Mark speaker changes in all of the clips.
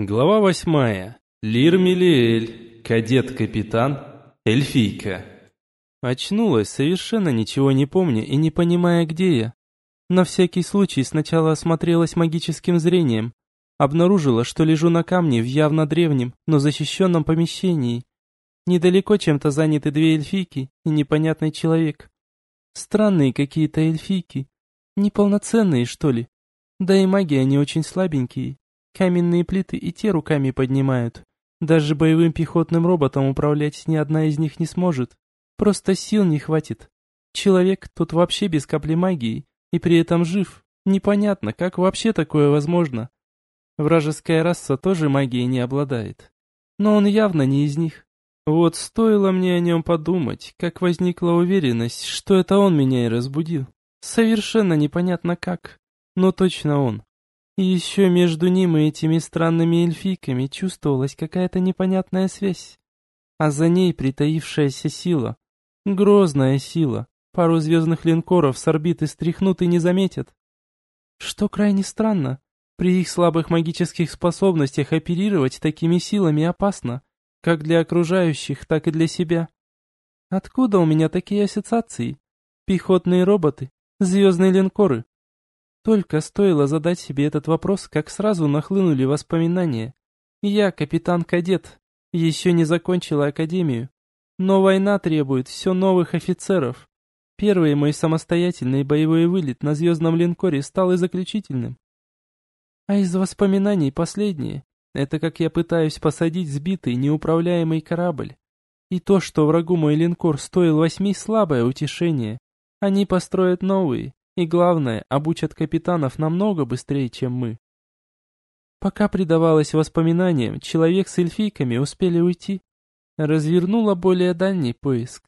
Speaker 1: Глава восьмая. Лир Милиэль, кадет-капитан, эльфийка. Очнулась, совершенно ничего не помня и не понимая, где я. На всякий случай сначала осмотрелась магическим зрением. Обнаружила, что лежу на камне в явно древнем, но защищенном помещении. Недалеко чем-то заняты две эльфийки и непонятный человек. Странные какие-то эльфийки. Неполноценные, что ли. Да и маги они очень слабенькие. Каменные плиты и те руками поднимают. Даже боевым пехотным роботом управлять ни одна из них не сможет. Просто сил не хватит. Человек тут вообще без капли магии, и при этом жив. Непонятно, как вообще такое возможно. Вражеская раса тоже магией не обладает. Но он явно не из них. Вот стоило мне о нем подумать, как возникла уверенность, что это он меня и разбудил. Совершенно непонятно как, но точно он. И еще между ним и этими странными эльфийками чувствовалась какая-то непонятная связь. А за ней притаившаяся сила. Грозная сила. Пару звездных линкоров с орбиты стряхнут и не заметят. Что крайне странно, при их слабых магических способностях оперировать такими силами опасно, как для окружающих, так и для себя. Откуда у меня такие ассоциации? Пехотные роботы, звездные линкоры, только стоило задать себе этот вопрос, как сразу нахлынули воспоминания. Я капитан-кадет, еще не закончила академию. Но война требует все новых офицеров. Первый мой самостоятельный боевой вылет на звездном линкоре стал и заключительным. А из воспоминаний последнее — это как я пытаюсь посадить сбитый, неуправляемый корабль. И то, что врагу мой линкор стоил восьми, слабое утешение. Они построят новые, и главное, обучат капитанов намного быстрее, чем мы. Пока предавалась воспоминаниям, человек с эльфийками успели уйти. Развернула более дальний поиск.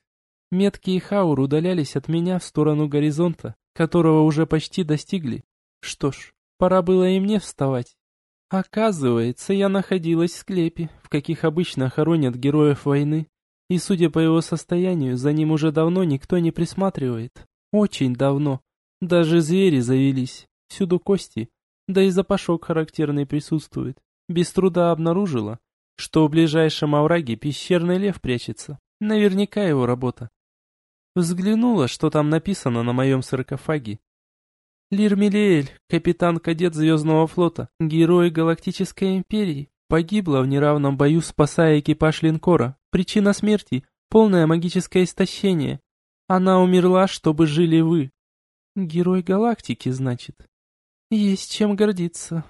Speaker 1: Метки и хаур удалялись от меня в сторону горизонта, которого уже почти достигли. Что ж, пора было и мне вставать. Оказывается, я находилась в склепе, в каких обычно хоронят героев войны, и, судя по его состоянию, за ним уже давно никто не присматривает. Очень давно. Даже звери завелись, всюду кости, да и запашок характерный присутствует. Без труда обнаружила, что в ближайшем овраге пещерный лев прячется. Наверняка его работа. Взглянула, что там написано на моем саркофаге. Лир Милиэль, капитан-кадет Звездного флота, герой Галактической империи, погибла в неравном бою, спасая экипаж линкора. Причина смерти — полное магическое истощение. Она умерла, чтобы жили вы. Герой галактики, значит. Есть чем гордиться.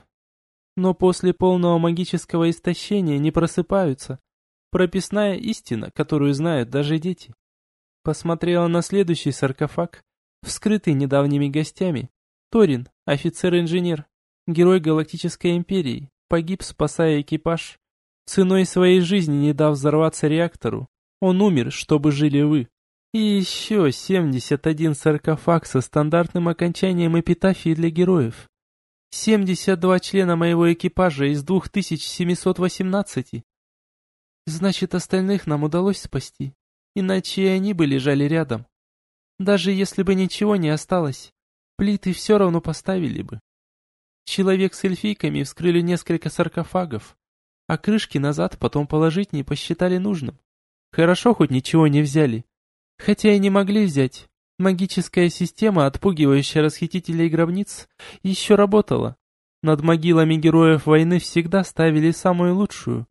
Speaker 1: Но после полного магического истощения не просыпаются. Прописная истина, которую знают даже дети. Посмотрела на следующий саркофаг, вскрытый недавними гостями. Торин, офицер-инженер, герой Галактической империи, погиб, спасая экипаж. Ценой своей жизни не дав взорваться реактору. Он умер, чтобы жили вы. И еще 71 саркофаг со стандартным окончанием эпитафии для героев. 72 члена моего экипажа из 2718. Значит, остальных нам удалось спасти, иначе они бы лежали рядом. Даже если бы ничего не осталось, плиты все равно поставили бы. Человек с эльфийками вскрыли несколько саркофагов, а крышки назад потом положить не посчитали нужным. Хорошо, хоть ничего не взяли. Хотя и не могли взять. Магическая система, отпугивающая расхитителей гробниц, еще работала. Над могилами героев войны всегда ставили самую лучшую.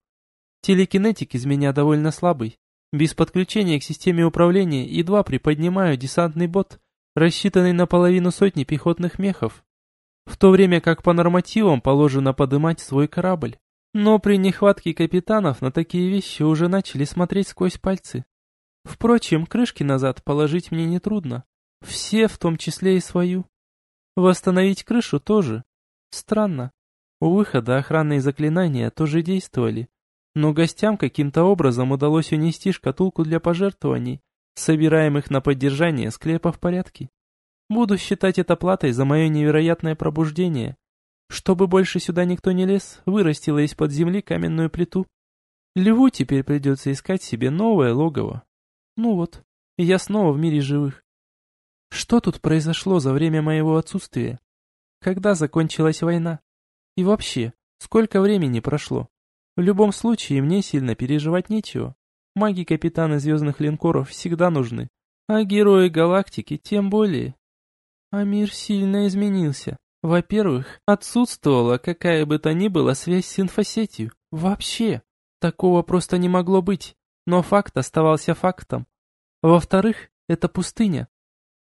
Speaker 1: Телекинетик из меня довольно слабый. Без подключения к системе управления едва приподнимаю десантный бот, рассчитанный на половину сотни пехотных мехов. В то время как по нормативам положено подымать свой корабль. Но при нехватке капитанов на такие вещи уже начали смотреть сквозь пальцы. Впрочем, крышки назад положить мне нетрудно. Все, в том числе и свою. Восстановить крышу тоже. Странно. У выхода охранные заклинания тоже действовали. Но гостям каким-то образом удалось унести шкатулку для пожертвований, собираемых на поддержание склепа в порядке. Буду считать это платой за мое невероятное пробуждение. Чтобы больше сюда никто не лез, вырастила из-под земли каменную плиту. Льву теперь придется искать себе новое логово. Ну вот, я снова в мире живых. Что тут произошло за время моего отсутствия? Когда закончилась война? И вообще, Сколько времени прошло? В любом случае, мне сильно переживать нечего. Маги-капитаны звездных линкоров всегда нужны, а герои галактики тем более. А мир сильно изменился. Во-первых, отсутствовала какая бы то ни была связь с инфосетью. Вообще. Такого просто не могло быть. Но факт оставался фактом. Во-вторых, это пустыня.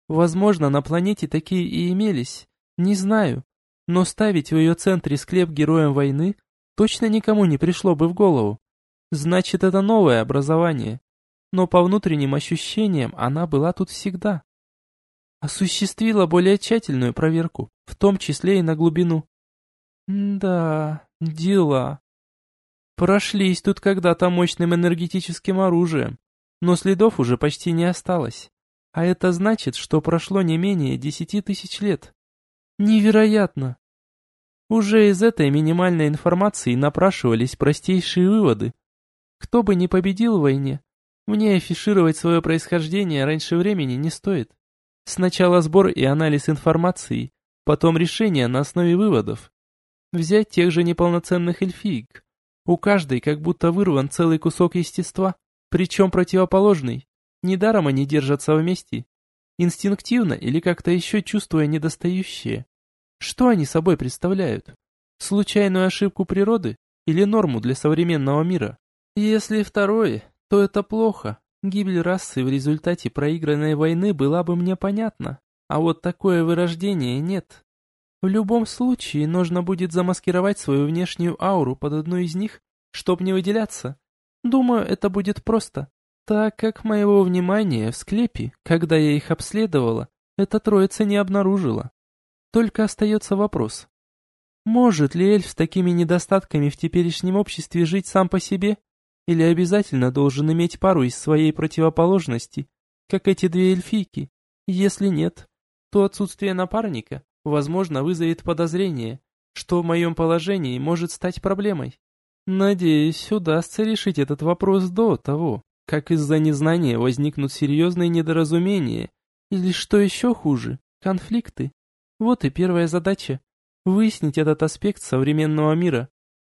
Speaker 1: Возможно, на планете такие и имелись. Не знаю. Но ставить в ее центре склеп героям войны точно никому не пришло бы в голову. Значит, это новое образование. Но по внутренним ощущениям она была тут всегда. Осуществила более тщательную проверку, в том числе и на глубину. да, дела. Прошлись тут когда-то мощным энергетическим оружием, но следов уже почти не осталось. А это значит, что прошло не менее десяти тысяч лет. Невероятно! Уже из этой минимальной информации напрашивались простейшие выводы. Кто бы ни победил в войне, мне афишировать свое происхождение раньше времени не стоит. Сначала сбор и анализ информации, потом решение на основе выводов. Взять тех же неполноценных эльфиек. У каждой как будто вырван целый кусок естества, причем противоположный. Недаром они держатся вместе Инстинктивно или как-то еще чувствуя недостающее. Что они собой представляют? Случайную ошибку природы или норму для современного мира? Если второе, то это плохо. Гибель расы в результате проигранной войны была бы мне понятна. А вот такое вырождение нет. В любом случае, нужно будет замаскировать свою внешнюю ауру под одну из них, чтоб не выделяться. Думаю, это будет просто так как моего внимания в склепе, когда я их обследовала, эта троица не обнаружила. Только остается вопрос. Может ли эльф с такими недостатками в теперешнем обществе жить сам по себе? Или обязательно должен иметь пару из своей противоположности, как эти две эльфийки? Если нет, то отсутствие напарника, возможно, вызовет подозрение, что в моем положении может стать проблемой. Надеюсь, удастся решить этот вопрос до того, как из-за незнания возникнут серьезные недоразумения, или, что еще хуже, конфликты. Вот и первая задача – выяснить этот аспект современного мира.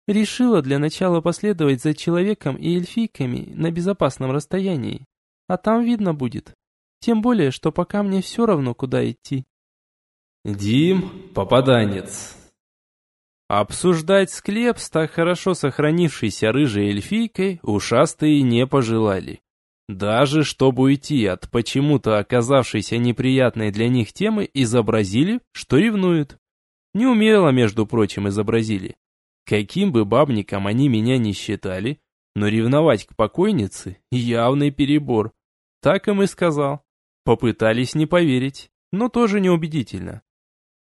Speaker 1: Решила для начала последовать за человеком и эльфийками на безопасном расстоянии, а там видно будет. Тем более, что пока мне все равно, куда идти.
Speaker 2: Дим – попаданец.
Speaker 1: Обсуждать склеп с так хорошо сохранившейся рыжей эльфийкой ушастые не пожелали. Даже чтобы уйти от почему-то оказавшейся неприятной для них темы, изобразили, что ревнуют. Неумело, между прочим, изобразили. Каким бы бабником они меня не считали, но ревновать к покойнице – явный перебор. Так им и сказал. Попытались не поверить, но тоже неубедительно.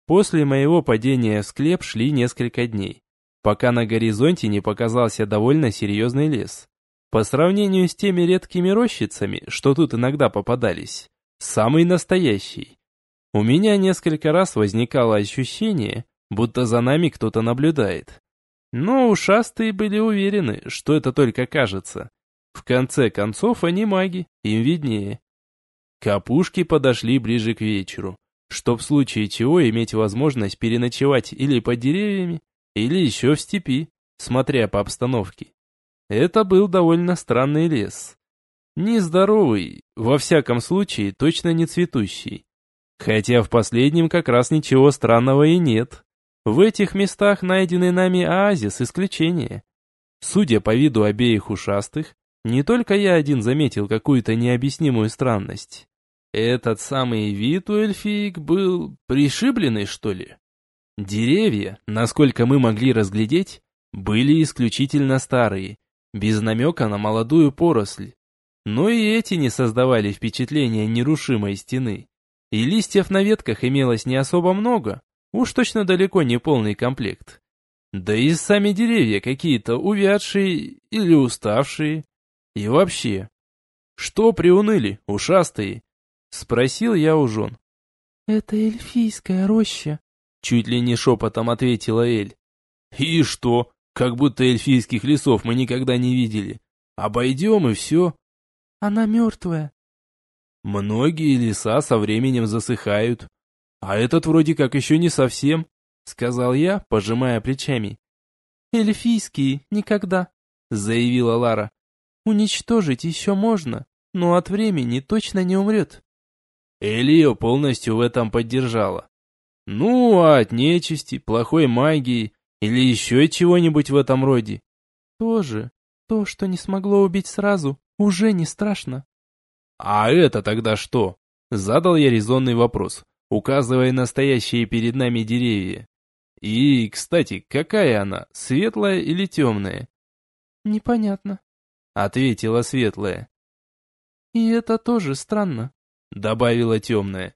Speaker 1: После моего падения в склеп шли несколько дней, пока на горизонте не показался довольно серьезный лес. По сравнению с теми редкими рощицами, что тут иногда попадались, самый настоящий. У меня несколько раз возникало ощущение, будто за нами кто-то наблюдает. Но ушастые были уверены, что это только кажется. В конце концов, они маги, им виднее. К опушке подошли ближе к вечеру чтоб в случае чего иметь возможность переночевать или под деревьями, или еще в степи, смотря по обстановке. Это был довольно странный лес. Нездоровый, во всяком случае, точно не цветущий. Хотя в последнем как раз ничего странного и нет. В этих местах найденный нами оазис исключение. Судя по виду обеих ушастых, не только я один заметил какую-то необъяснимую странность. Этот самый вид у эльфиек был пришибленный, что ли? Деревья, насколько мы могли разглядеть, были исключительно старые, без намека на молодую поросль. Но и эти не создавали впечатления нерушимой стены. И листьев на ветках имелось не особо много, уж точно далеко не полный комплект. Да и сами деревья какие-то увядшие или уставшие. И вообще, что приуныли, ушастые? Спросил я у жен.
Speaker 3: «Это эльфийская роща», —
Speaker 1: чуть ли не шепотом ответила Эль. «И что? Как будто эльфийских лесов мы никогда не видели. Обойдем и все».
Speaker 3: «Она мертвая».
Speaker 1: «Многие леса со временем засыхают. А этот вроде как еще не совсем», — сказал я, пожимая плечами.
Speaker 3: Эльфийские никогда, заявила Лара. Уничтожить еще можно, но от времени точно не умрет.
Speaker 1: Элио полностью в этом поддержала. Ну, а от нечисти, плохой магии или еще чего-нибудь в этом роде?
Speaker 3: Тоже. То, что не смогло убить сразу, уже не страшно.
Speaker 1: А это тогда что? Задал я резонный вопрос, указывая на стоящие перед нами деревья. И, кстати, какая она, светлая или темная?
Speaker 3: Непонятно,
Speaker 1: ответила светлая.
Speaker 3: И это тоже странно,
Speaker 1: добавила темная.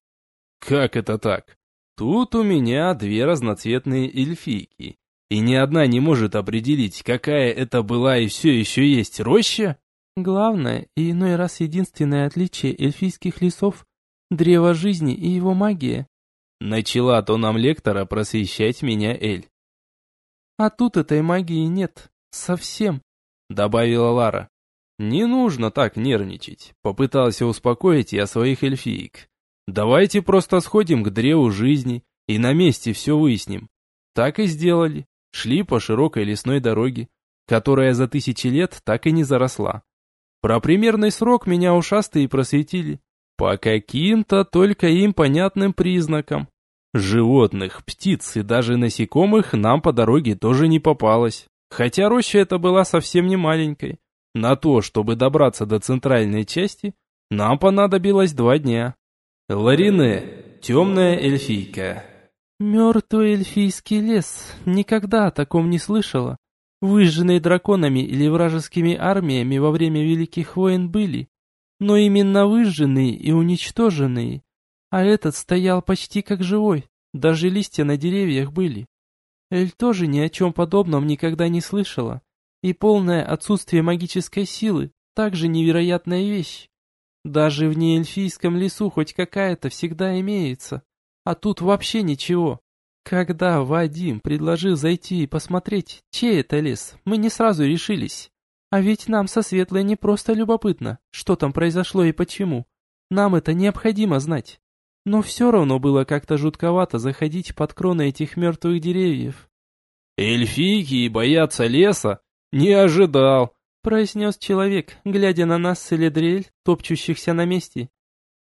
Speaker 1: Как это так? Тут у меня две разноцветные эльфийки, и ни одна не может определить, какая это была и все еще есть роща?
Speaker 3: Главное и иной раз единственное отличие эльфийских лесов – древо жизни и его магия.
Speaker 1: Начала то нам лектора просвещать меня Эль.
Speaker 3: А тут этой магии нет. Совсем.
Speaker 1: Добавила Лара. Не нужно так нервничать. Попытался успокоить я своих эльфиек. Давайте просто сходим к древу жизни и на месте все выясним. Так и сделали. Шли по широкой лесной дороге, которая за тысячи лет так и не заросла. Про примерный срок меня ушастые просветили. По каким-то только им понятным признакам. Животных, птиц и даже насекомых нам по дороге тоже не попалось. Хотя роща эта была совсем не маленькой. На то, чтобы добраться до центральной части, нам понадобилось два дня. Ларине, темная эльфийка.
Speaker 3: Мертвый эльфийский лес. Никогда о таком не слышала. Выжженные драконами или вражескими армиями во время Великих войн были. Но именно выжженные и уничтоженные. А этот стоял почти как живой. Даже листья на деревьях были. Эль тоже ни о чем подобном никогда не слышала. И полное отсутствие магической силы – также невероятная вещь. Даже в неэльфийском лесу хоть какая-то всегда имеется. А тут вообще ничего. Когда Вадим предложил зайти и посмотреть, чей это лес, мы не сразу решились. А ведь нам со Светлой не просто любопытно, что там произошло и почему. Нам это необходимо знать. Но все равно было как-то жутковато заходить под кроны этих мертвых деревьев.
Speaker 1: «Эльфийки боятся леса? Не ожидал!»
Speaker 3: произнес человек, глядя на нас с Эледрель, топчущихся на месте.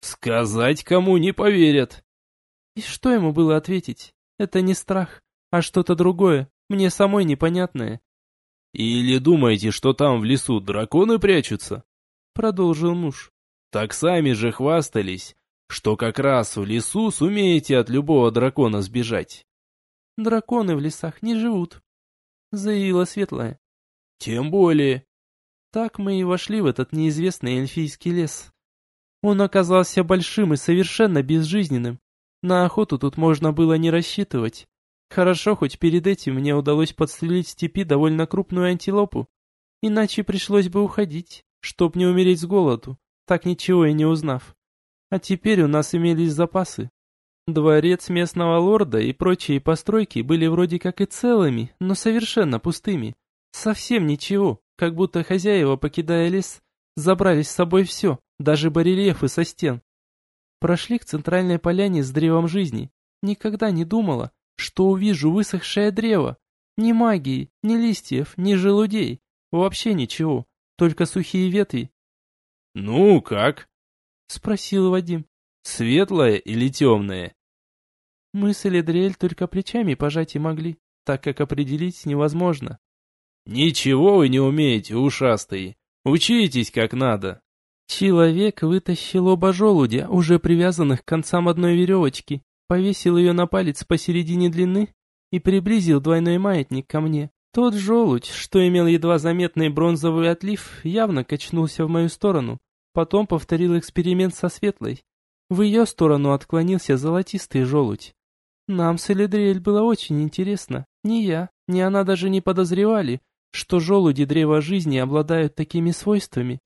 Speaker 1: «Сказать кому не поверят!»
Speaker 3: И что ему было ответить? Это не страх, а что-то другое, мне самой непонятное.
Speaker 1: «Или думаете, что там в лесу драконы прячутся?»
Speaker 3: Продолжил муж.
Speaker 1: «Так сами же хвастались, что как раз в лесу сумеете от любого дракона сбежать».
Speaker 3: «Драконы в лесах не живут», — заявила Светлая.
Speaker 1: «Тем более».
Speaker 3: Так мы и вошли в этот неизвестный эльфийский лес. Он оказался большим и совершенно безжизненным. На охоту тут можно было не рассчитывать. Хорошо, хоть перед этим мне удалось подстрелить в степи довольно крупную антилопу. Иначе пришлось бы уходить, чтоб не умереть с голоду, так ничего и не узнав. А теперь у нас имелись запасы. Дворец местного лорда и прочие постройки были вроде как и целыми, но совершенно пустыми. Совсем ничего, как будто хозяева, покидая лес, забрали с собой все, даже барельефы со стен. Прошли к центральной поляне с древом жизни. Никогда не думала, что увижу высохшее древо. Ни магии, ни листьев, ни желудей. Вообще ничего, только сухие ветви.
Speaker 1: «Ну, как?»
Speaker 3: — спросил Вадим.
Speaker 1: «Светлое или темное?»
Speaker 3: Мы с Эледриэль только плечами пожать и могли, так как определить невозможно.
Speaker 1: «Ничего вы не умеете, ушастые. Учитесь как надо».
Speaker 3: Человек вытащил оба желудя, уже привязанных к концам одной веревочки, повесил ее на палец посередине длины и приблизил двойной маятник ко мне. Тот желудь, что имел едва заметный бронзовый отлив, явно качнулся в мою сторону. Потом повторил эксперимент со светлой. В ее сторону отклонился золотистый желудь. Нам с Эледриэль было очень интересно. Ни я, ни она даже не подозревали, что желуди древа жизни обладают такими свойствами.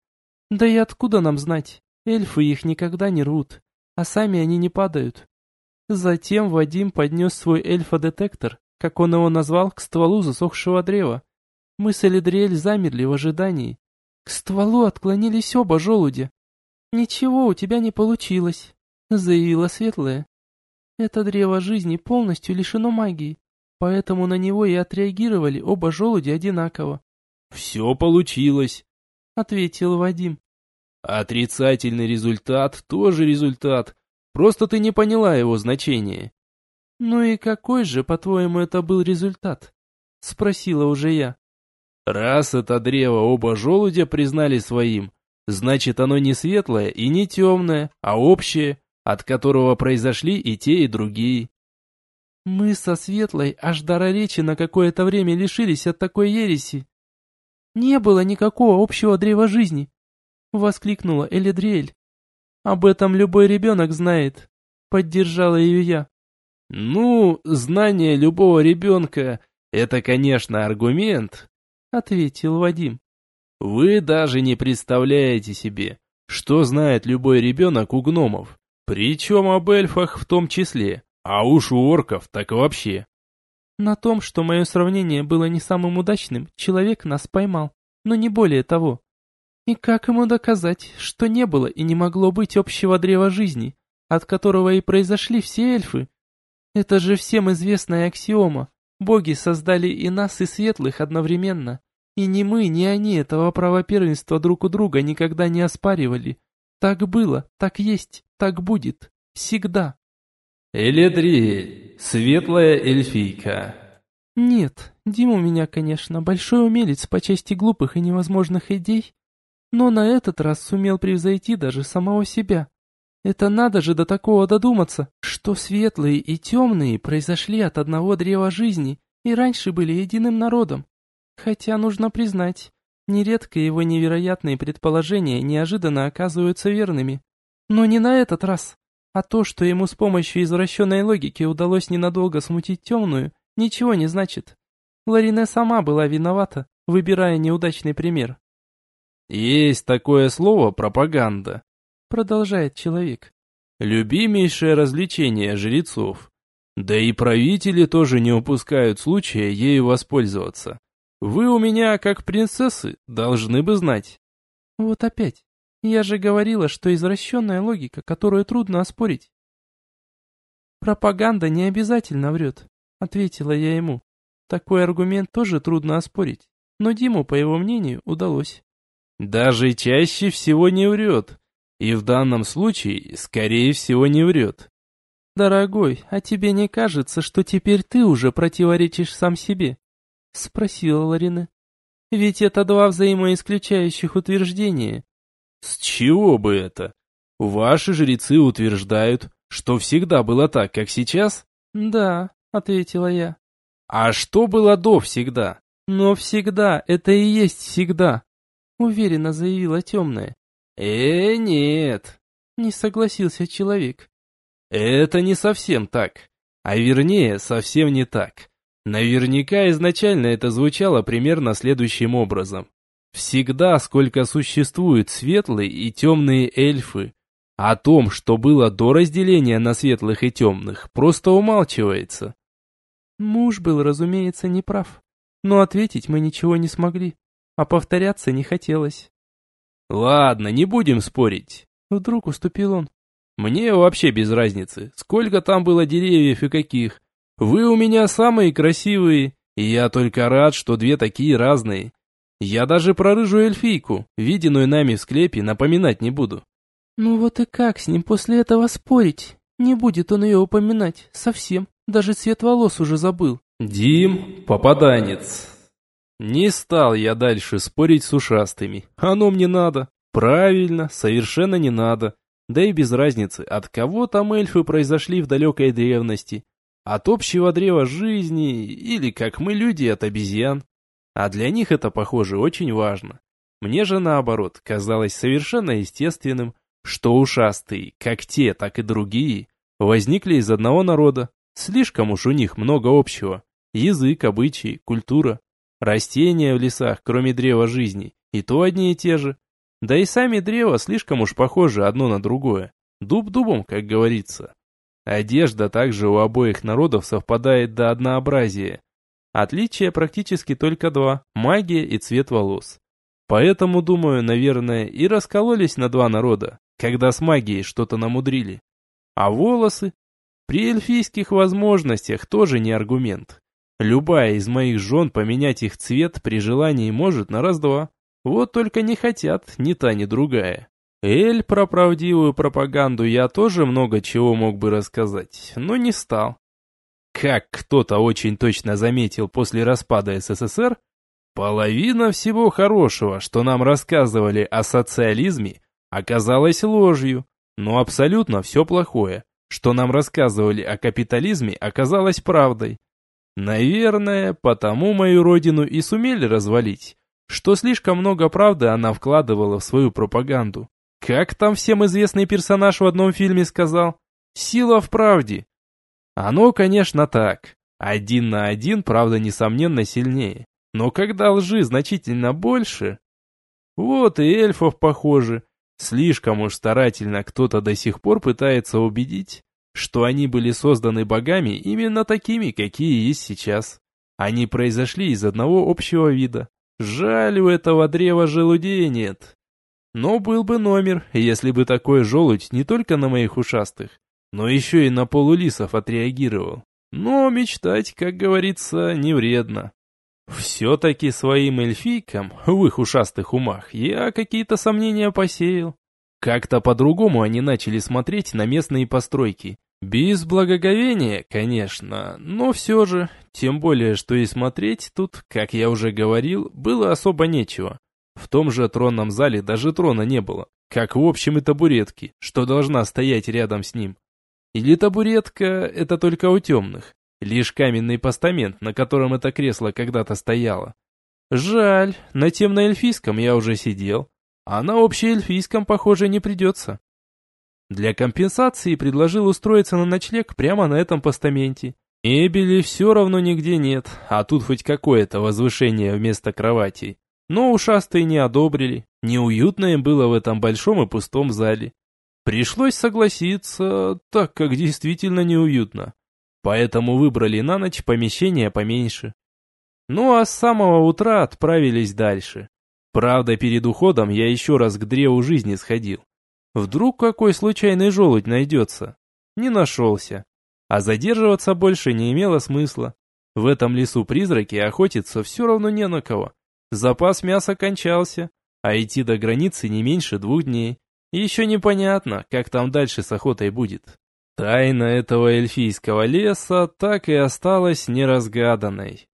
Speaker 3: Да и откуда нам знать? Эльфы их никогда не рвут, а сами они не падают. Затем Вадим поднес свой эльфодетектор, как он его назвал, к стволу засохшего древа. Мы с Элидриэль замерли в ожидании. К стволу отклонились оба желудя. «Ничего у тебя не получилось», — заявила Светлая. «Это древо жизни полностью лишено магии. Поэтому на него и отреагировали оба желуди одинаково.
Speaker 2: «Все получилось», —
Speaker 3: ответил Вадим.
Speaker 2: «Отрицательный результат тоже результат, просто ты не поняла его значения».
Speaker 3: «Ну и какой же, по-твоему, это был результат?» — спросила уже я.
Speaker 2: «Раз это древо оба желудя признали своим, значит оно не светлое и не темное, а общее, от которого произошли и те, и другие».
Speaker 3: «Мы со Светлой аж дара речи на какое-то время лишились от такой ереси», не было никакого общего древа жизни!» — воскликнула Элидриэль. «Об этом любой ребенок знает», — поддержала ее я.
Speaker 2: «Ну, знание любого ребенка — это, конечно, аргумент», — ответил Вадим. «Вы даже не представляете себе, что знает любой ребенок у гномов, причем об эльфах в том числе, а уж у орков так вообще.
Speaker 3: На том, что мое сравнение было не самым удачным, человек нас поймал, но не более того. И как ему доказать, что не было и не могло быть общего древа жизни, от которого и произошли все эльфы? Это же всем известная аксиома. Боги создали и нас, и светлых одновременно. И ни мы, ни они этого права первенства друг у друга никогда не оспаривали. Так было, так есть, так будет. Всегда.
Speaker 2: Эледриэль, светлая эльфийка.
Speaker 3: Нет, Дима у меня, конечно, большой умелец по части глупых и невозможных идей, но на этот раз сумел превзойти даже самого себя. Это надо же до такого додуматься, что светлые и темные произошли от одного древа жизни и раньше были единым народом. Хотя, нужно признать, нередко его невероятные предположения неожиданно оказываются верными. Но не на этот раз. А то, что ему с помощью извращенной логики удалось ненадолго смутить темную, ничего не значит. Ларине сама была виновата, выбирая неудачный пример.
Speaker 2: «Есть такое слово «пропаганда», —
Speaker 3: продолжает человек.
Speaker 2: «Любимейшее развлечение жрецов. Да и правители тоже не упускают случая ею воспользоваться. Вы у меня, как принцессы, должны бы знать».
Speaker 3: Вот опять. Я же говорила, что извращенная логика, которую трудно оспорить. Пропаганда не обязательно врет, ответила я ему. Такой аргумент тоже трудно оспорить, но Диму, по его мнению, удалось.
Speaker 2: Даже чаще всего не врет. И в данном случае, скорее всего, не врет.
Speaker 3: «Дорогой, а тебе не кажется, что теперь ты уже противоречишь сам себе?» — спросила Ларина. «Ведь это два взаимоисключающих утверждения,
Speaker 2: с чего бы это? Ваши жрецы утверждают, что всегда было так, как сейчас?
Speaker 3: Да, ответила я.
Speaker 2: А что было до всегда?
Speaker 3: Но всегда, это и есть всегда, уверенно заявила темная.
Speaker 2: Э, нет,
Speaker 3: не согласился человек.
Speaker 2: Это не совсем так. А вернее, совсем не так. Наверняка изначально это звучало примерно следующим образом. Всегда, сколько существуют светлые и темные эльфы, о том, что было до разделения на светлых и темных, просто умалчивается.
Speaker 3: Муж был, разумеется, неправ, но ответить мы ничего не смогли, а повторяться не хотелось.
Speaker 2: Ладно, не будем спорить.
Speaker 3: Вдруг уступил он.
Speaker 2: Мне вообще без разницы, сколько там было деревьев и каких. Вы у меня самые красивые, и я только рад, что две такие разные. Я даже про рыжую эльфийку, виденную нами в склепе, напоминать не буду.
Speaker 3: Ну вот и как с ним после этого спорить? Не будет он ее упоминать, совсем. Даже цвет волос уже забыл.
Speaker 2: Дим, попаданец. Не стал я дальше спорить с ушастыми. Оно мне надо. Правильно, совершенно не надо. Да и без разницы, от кого там эльфы произошли в далекой древности. От общего древа жизни или, как мы люди, от обезьян. А для них это, похоже, очень важно. Мне же, наоборот, казалось совершенно естественным, что ушастые, как те, так и другие, возникли из одного народа. Слишком уж у них много общего. Язык, обычаи, культура. Растения в лесах, кроме древа жизни, и то одни и те же. Да и сами древа слишком уж похожи одно на другое. Дуб дубом, как говорится. Одежда также у обоих народов совпадает до однообразия. Отличия практически только два – магия и цвет волос. Поэтому, думаю, наверное, и раскололись на два народа, когда с магией что-то намудрили. А волосы? При эльфийских возможностях тоже не аргумент.
Speaker 1: Любая из моих жен поменять их цвет при желании может на раз-два. Вот только не хотят ни та, ни другая. Эль, про правдивую пропаганду я тоже много чего мог бы рассказать, но не стал. Как кто-то очень точно заметил после распада СССР, половина всего хорошего, что нам рассказывали о социализме, оказалось ложью, но абсолютно все плохое, что нам рассказывали о капитализме, оказалось правдой. Наверное, потому мою родину и сумели развалить, что слишком много правды она вкладывала в свою пропаганду. Как там всем известный персонаж в одном фильме сказал? Сила в правде. Оно, конечно, так. Один на один, правда, несомненно, сильнее. Но когда лжи значительно больше... Вот и эльфов похоже. Слишком уж старательно кто-то до сих пор пытается убедить, что они были созданы богами именно такими, какие есть сейчас. Они произошли из одного общего вида. Жаль, у этого древа желудей нет. Но был бы номер, если бы такой желудь не только на моих ушастых, но еще и на полулисов отреагировал. Но мечтать, как говорится, не вредно. Все-таки своим эльфийкам, в их ушастых умах, я какие-то сомнения посеял. Как-то по-другому они начали смотреть на местные постройки. Без благоговения, конечно, но все же, тем более, что и смотреть тут, как я уже говорил, было особо нечего. В том же тронном зале даже трона не было, как в общем и табуретки, что должна стоять рядом с ним. Или табуретка – это только у темных, лишь каменный постамент, на котором это кресло когда-то стояло. Жаль, на темно-эльфийском я уже сидел, а на общеэльфийском, похоже, не придется. Для компенсации предложил устроиться на ночлег прямо на этом постаменте. Мебели все равно нигде нет, а тут хоть какое-то возвышение вместо кровати. Но ушастые не одобрили, неуютно им было в этом большом и пустом зале. Пришлось согласиться, так как действительно неуютно. Поэтому выбрали на ночь помещение поменьше. Ну а с самого утра отправились дальше. Правда, перед уходом я еще раз к древу жизни сходил. Вдруг какой случайный желудь найдется? Не нашелся. А задерживаться больше не имело смысла. В этом лесу призраки охотиться все равно не на кого. Запас мяса кончался, а идти до границы не меньше двух дней. Еще непонятно, как там дальше с охотой будет. Тайна этого эльфийского леса так и осталась неразгаданной.